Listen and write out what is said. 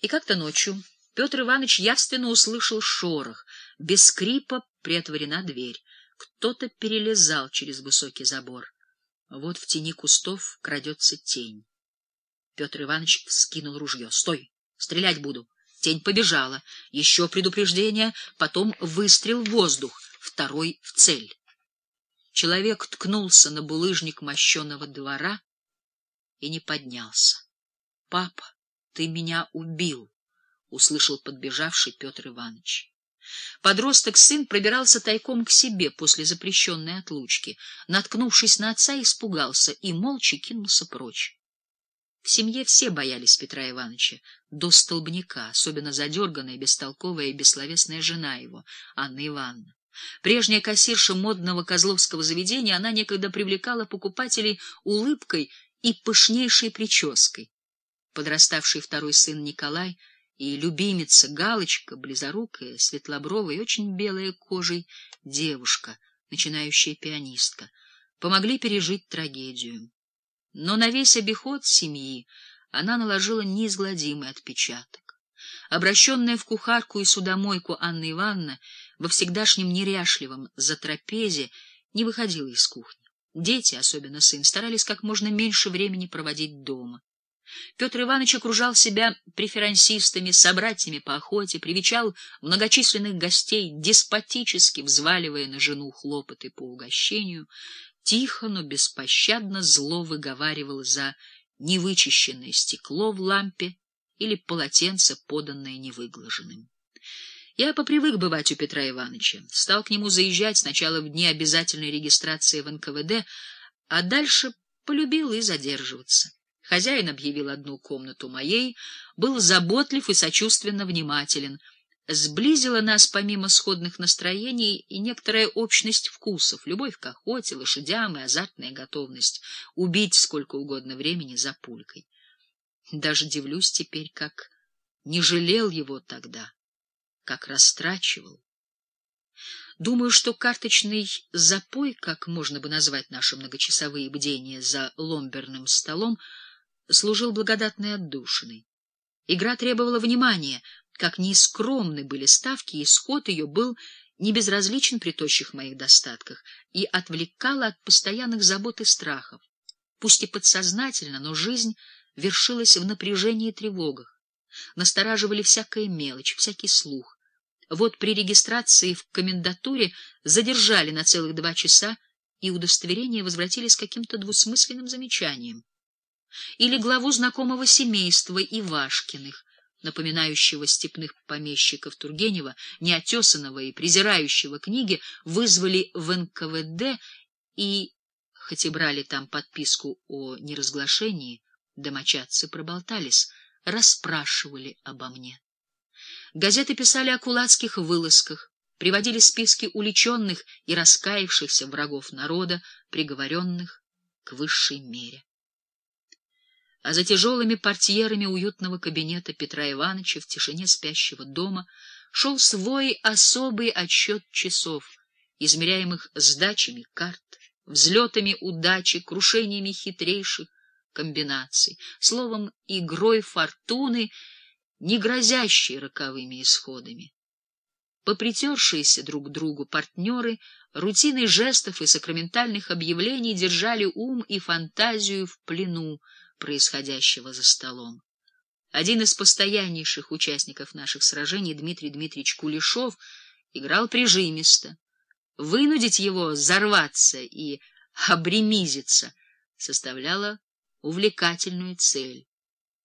И как-то ночью Петр Иванович явственно услышал шорох. Без скрипа приотворена дверь. Кто-то перелезал через высокий забор. Вот в тени кустов крадется тень. Петр Иванович вскинул ружье. — Стой! Стрелять буду! Тень побежала. Еще предупреждение, потом выстрел в воздух, второй в цель. Человек ткнулся на булыжник мощеного двора и не поднялся. — Папа, ты меня убил! — услышал подбежавший Петр Иванович. Подросток-сын пробирался тайком к себе после запрещенной отлучки. Наткнувшись на отца, испугался и молча кинулся прочь. В семье все боялись Петра Ивановича, до столбняка, особенно задерганная, бестолковая и бессловесная жена его, Анна Ивановна. Прежняя кассирша модного козловского заведения, она некогда привлекала покупателей улыбкой и пышнейшей прической. Подраставший второй сын Николай и любимица Галочка, близорукая, светлобровая и очень белая кожей девушка, начинающая пианистка, помогли пережить трагедию. Но на весь обиход семьи она наложила неизгладимый отпечаток. Обращенная в кухарку и судомойку Анна Ивановна во всегдашнем неряшливом затрапезе не выходила из кухни. Дети, особенно сын, старались как можно меньше времени проводить дома. Петр Иванович окружал себя преферансистами, собратьями по охоте, привечал многочисленных гостей, деспотически взваливая на жену хлопоты по угощению, тихо, но беспощадно зло выговаривал за невычищенное стекло в лампе или полотенце, поданное невыглаженным. Я попривык бывать у Петра Ивановича, стал к нему заезжать сначала в дни обязательной регистрации в НКВД, а дальше полюбил и задерживаться. Хозяин объявил одну комнату моей, был заботлив и сочувственно внимателен — Сблизила нас помимо сходных настроений и некоторая общность вкусов, любовь к охоте, лошадям и азартная готовность убить сколько угодно времени за пулькой. Даже дивлюсь теперь, как не жалел его тогда, как растрачивал. Думаю, что карточный запой, как можно бы назвать наши многочасовые бдения за ломберным столом, служил благодатной отдушиной. Игра требовала внимания — как неискромны были ставки, исход ее был не безразличен при тощих моих достатках и отвлекала от постоянных забот и страхов. Пусть и подсознательно, но жизнь вершилась в напряжении и тревогах. Настораживали всякая мелочь, всякий слух. Вот при регистрации в комендатуре задержали на целых два часа, и удостоверение возвратили с каким-то двусмысленным замечанием. Или главу знакомого семейства Ивашкиных, напоминающего степных помещиков Тургенева, неотесанного и презирающего книги, вызвали в НКВД и, хоть и брали там подписку о неразглашении, домочадцы проболтались, расспрашивали обо мне. Газеты писали о кулацких вылазках, приводили списки уличенных и раскаявшихся врагов народа, приговоренных к высшей мере а за тяжелыми портьерами уютного кабинета Петра Ивановича в тишине спящего дома шел свой особый отсчет часов, измеряемых сдачами карт, взлетами удачи, крушениями хитрейших комбинаций, словом, игрой фортуны, не грозящей роковыми исходами. Попритершиеся друг к другу партнеры рутиной жестов и сакраментальных объявлений держали ум и фантазию в плену, происходящего за столом. Один из постояннейших участников наших сражений, Дмитрий Дмитриевич Кулешов, играл прижимисто. Вынудить его взорваться и обремизиться составляло увлекательную цель.